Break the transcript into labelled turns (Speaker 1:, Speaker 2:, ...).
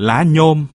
Speaker 1: lá nhôm.